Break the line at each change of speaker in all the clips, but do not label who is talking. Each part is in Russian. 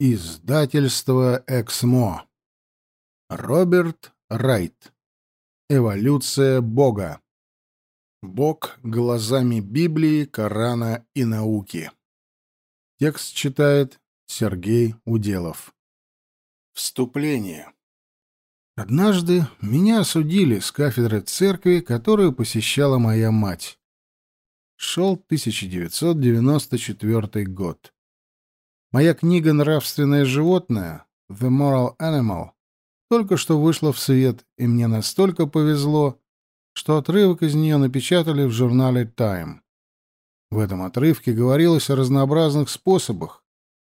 Издательство «Эксмо». Роберт Райт. Эволюция Бога. Бог глазами Библии, Корана и науки. Текст читает Сергей Уделов. Вступление. Однажды меня осудили с кафедры церкви, которую посещала моя мать. Шел 1994 год. Моя книга «Нравственное животное» «The Moral Animal» только что вышла в свет, и мне настолько повезло, что отрывок из нее напечатали в журнале Time. В этом отрывке говорилось о разнообразных способах,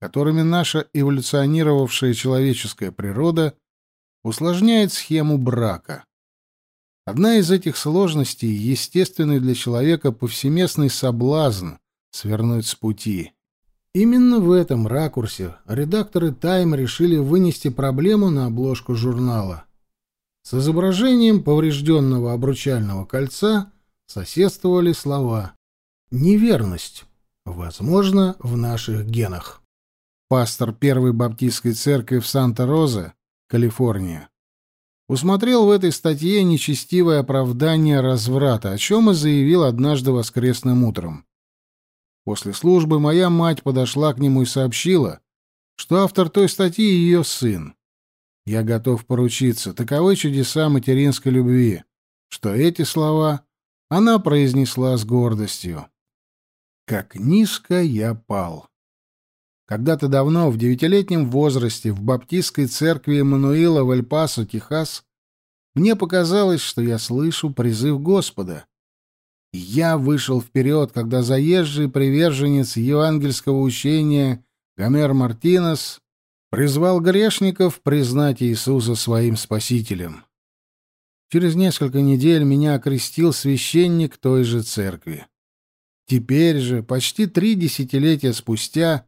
которыми наша эволюционировавшая человеческая природа усложняет схему брака. Одна из этих сложностей — естественный для человека повсеместный соблазн свернуть с пути — Именно в этом ракурсе редакторы Time решили вынести проблему на обложку журнала. С изображением поврежденного обручального кольца соседствовали слова «Неверность. Возможно, в наших генах». Пастор Первой Баптистской церкви в Санта-Розе, Калифорния, усмотрел в этой статье нечестивое оправдание разврата, о чем и заявил однажды воскресным утром. После службы моя мать подошла к нему и сообщила, что автор той статьи — ее сын. Я готов поручиться, таковы чудеса материнской любви, что эти слова она произнесла с гордостью. Как низко я пал. Когда-то давно, в девятилетнем возрасте, в баптистской церкви Эммануила в Эль-Пасо, Техас, мне показалось, что я слышу призыв Господа. Я вышел вперед, когда заезжий приверженец евангельского учения Гомер Мартинес призвал грешников признать Иисуса своим спасителем. Через несколько недель меня окрестил священник той же церкви. Теперь же, почти три десятилетия спустя,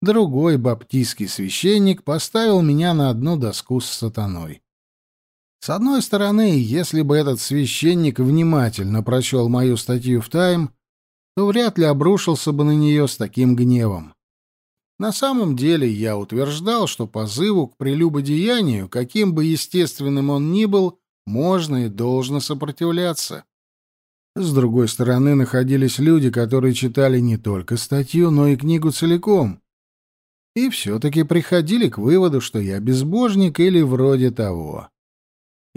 другой баптистский священник поставил меня на одну доску с сатаной. С одной стороны, если бы этот священник внимательно прочел мою статью в «Тайм», то вряд ли обрушился бы на нее с таким гневом. На самом деле я утверждал, что позыву к прелюбодеянию, каким бы естественным он ни был, можно и должно сопротивляться. С другой стороны, находились люди, которые читали не только статью, но и книгу целиком, и все-таки приходили к выводу, что я безбожник или вроде того.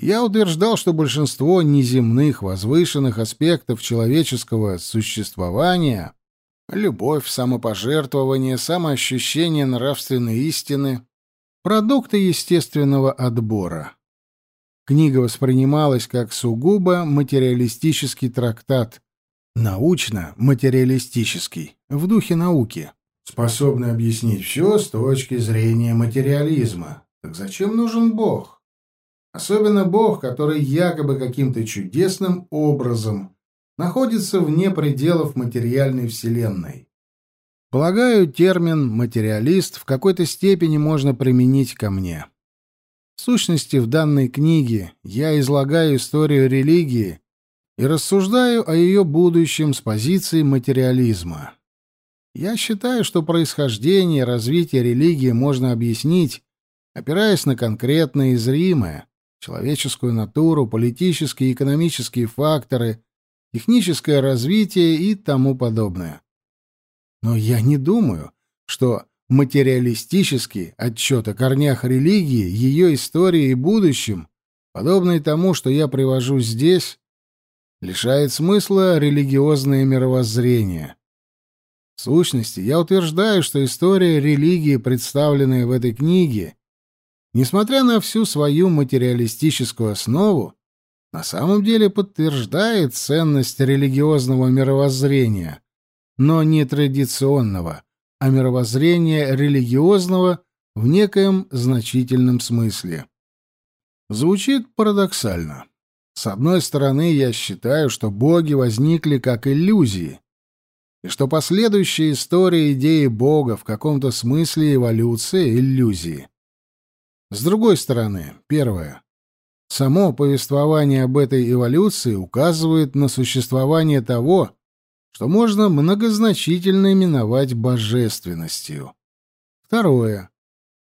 Я утверждал, что большинство неземных, возвышенных аспектов человеческого существования — любовь, самопожертвование, самоощущение нравственной истины — продукты естественного отбора. Книга воспринималась как сугубо материалистический трактат, научно-материалистический, в духе науки, способный объяснить все с точки зрения материализма. Так зачем нужен Бог? Особенно Бог, который якобы каким-то чудесным образом находится вне пределов материальной вселенной. Полагаю, термин «материалист» в какой-то степени можно применить ко мне. В сущности, в данной книге я излагаю историю религии и рассуждаю о ее будущем с позиции материализма. Я считаю, что происхождение и развитие религии можно объяснить, опираясь на конкретное и зримое, человеческую натуру, политические и экономические факторы, техническое развитие и тому подобное. Но я не думаю, что материалистический отчет о корнях религии, ее истории и будущем, подобный тому, что я привожу здесь, лишает смысла религиозное мировоззрение. В сущности, я утверждаю, что история религии, представленная в этой книге, несмотря на всю свою материалистическую основу, на самом деле подтверждает ценность религиозного мировоззрения, но не традиционного, а мировоззрения религиозного в некоем значительном смысле. Звучит парадоксально. С одной стороны, я считаю, что боги возникли как иллюзии, и что последующая история идеи бога в каком-то смысле эволюция иллюзии. С другой стороны, первое. Само повествование об этой эволюции указывает на существование того, что можно многозначительно именовать божественностью. Второе.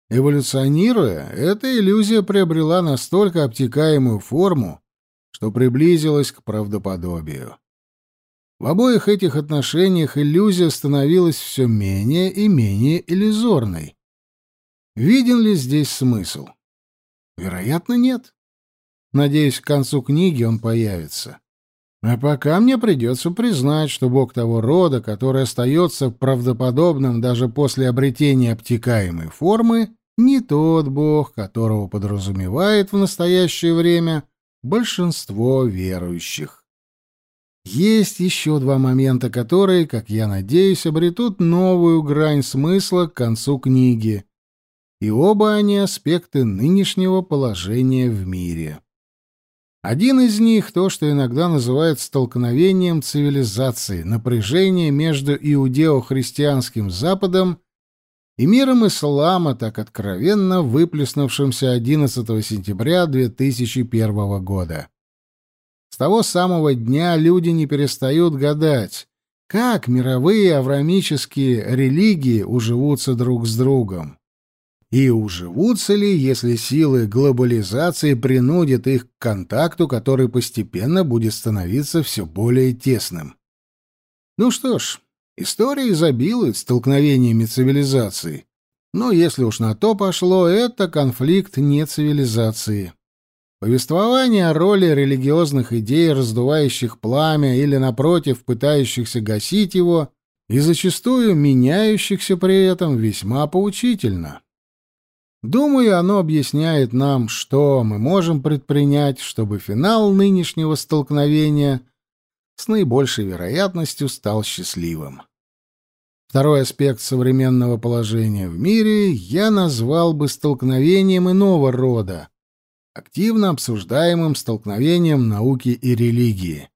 Эволюционируя, эта иллюзия приобрела настолько обтекаемую форму, что приблизилась к правдоподобию. В обоих этих отношениях иллюзия становилась все менее и менее иллюзорной. Виден ли здесь смысл? Вероятно, нет. Надеюсь, к концу книги он появится. А пока мне придется признать, что бог того рода, который остается правдоподобным даже после обретения обтекаемой формы, не тот бог, которого подразумевает в настоящее время большинство верующих. Есть еще два момента, которые, как я надеюсь, обретут новую грань смысла к концу книги, и оба они аспекты нынешнего положения в мире. Один из них — то, что иногда называют столкновением цивилизации, напряжение между иудео-христианским Западом и миром ислама, так откровенно выплеснувшимся 11 сентября 2001 года. С того самого дня люди не перестают гадать, как мировые аврамические религии уживутся друг с другом. И уживутся ли, если силы глобализации принудят их к контакту, который постепенно будет становиться все более тесным? Ну что ж, история изобилует столкновениями цивилизаций. Но если уж на то пошло, это конфликт не цивилизации. Повествование о роли религиозных идей, раздувающих пламя или, напротив, пытающихся гасить его, и зачастую меняющихся при этом весьма поучительно. Думаю, оно объясняет нам, что мы можем предпринять, чтобы финал нынешнего столкновения с наибольшей вероятностью стал счастливым. Второй аспект современного положения в мире я назвал бы столкновением иного рода, активно обсуждаемым столкновением науки и религии.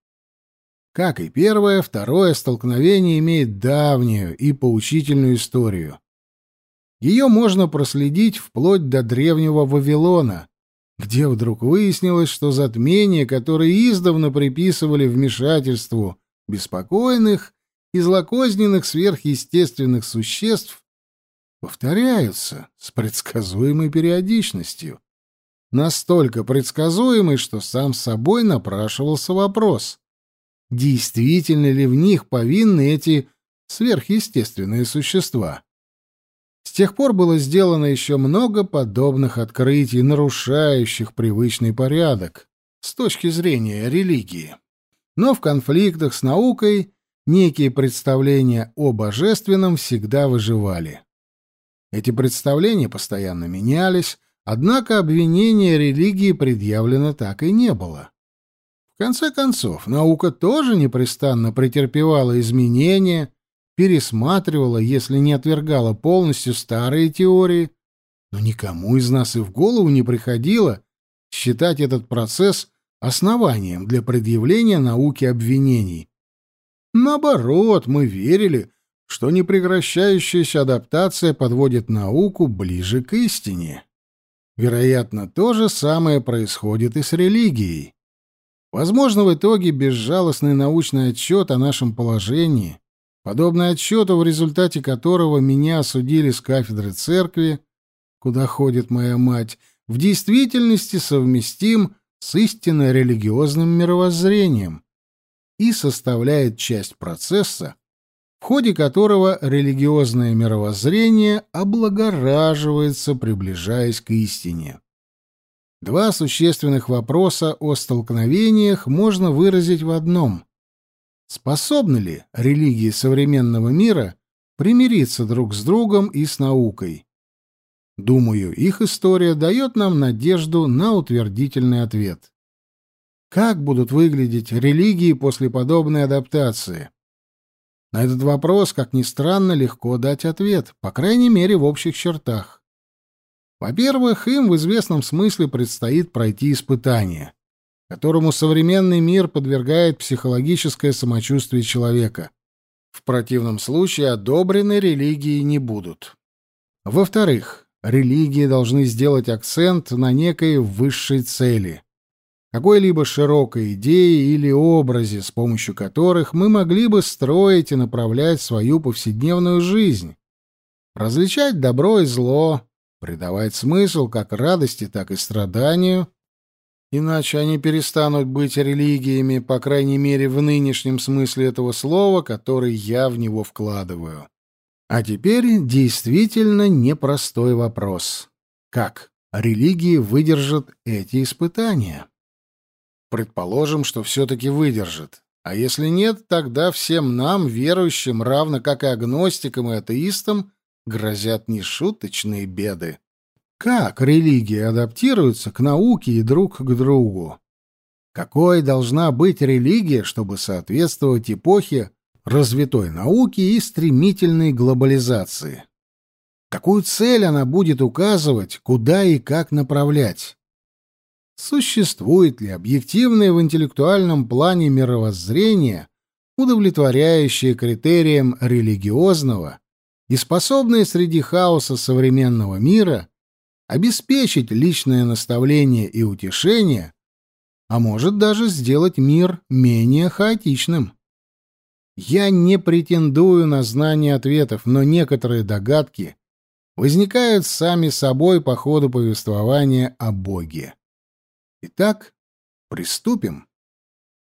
Как и первое, второе столкновение имеет давнюю и поучительную историю. Ее можно проследить вплоть до древнего Вавилона, где вдруг выяснилось, что затмения, которые издавна приписывали вмешательству беспокойных и злокозненных сверхъестественных существ, повторяются с предсказуемой периодичностью. Настолько предсказуемой, что сам собой напрашивался вопрос, действительно ли в них повинны эти сверхъестественные существа. С тех пор было сделано еще много подобных открытий, нарушающих привычный порядок с точки зрения религии. Но в конфликтах с наукой некие представления о божественном всегда выживали. Эти представления постоянно менялись, однако обвинения религии предъявлено так и не было. В конце концов, наука тоже непрестанно претерпевала изменения, пересматривала, если не отвергала полностью старые теории, но никому из нас и в голову не приходило считать этот процесс основанием для предъявления науки обвинений. Наоборот, мы верили, что непрекращающаяся адаптация подводит науку ближе к истине. Вероятно, то же самое происходит и с религией. Возможно, в итоге безжалостный научный отчет о нашем положении подобный отчету, в результате которого меня осудили с кафедры церкви, куда ходит моя мать, в действительности совместим с истинно религиозным мировоззрением и составляет часть процесса, в ходе которого религиозное мировоззрение облагораживается, приближаясь к истине. Два существенных вопроса о столкновениях можно выразить в одном. Способны ли религии современного мира примириться друг с другом и с наукой? Думаю, их история дает нам надежду на утвердительный ответ. Как будут выглядеть религии после подобной адаптации? На этот вопрос, как ни странно, легко дать ответ, по крайней мере, в общих чертах. Во-первых, им в известном смысле предстоит пройти испытание которому современный мир подвергает психологическое самочувствие человека. В противном случае одобрены религии не будут. Во-вторых, религии должны сделать акцент на некой высшей цели, какой-либо широкой идее или образе, с помощью которых мы могли бы строить и направлять свою повседневную жизнь, различать добро и зло, придавать смысл как радости, так и страданию, иначе они перестанут быть религиями, по крайней мере, в нынешнем смысле этого слова, который я в него вкладываю. А теперь действительно непростой вопрос. Как религии выдержат эти испытания? Предположим, что все-таки выдержат. А если нет, тогда всем нам, верующим, равно как и агностикам и атеистам, грозят нешуточные беды. Как религии адаптируются к науке и друг к другу? Какой должна быть религия, чтобы соответствовать эпохе развитой науки и стремительной глобализации? Какую цель она будет указывать, куда и как направлять? Существует ли объективное в интеллектуальном плане мировоззрение, удовлетворяющее критериям религиозного и способное среди хаоса современного мира обеспечить личное наставление и утешение, а может даже сделать мир менее хаотичным? Я не претендую на знание ответов, но некоторые догадки возникают сами собой по ходу повествования о Боге. Итак, приступим.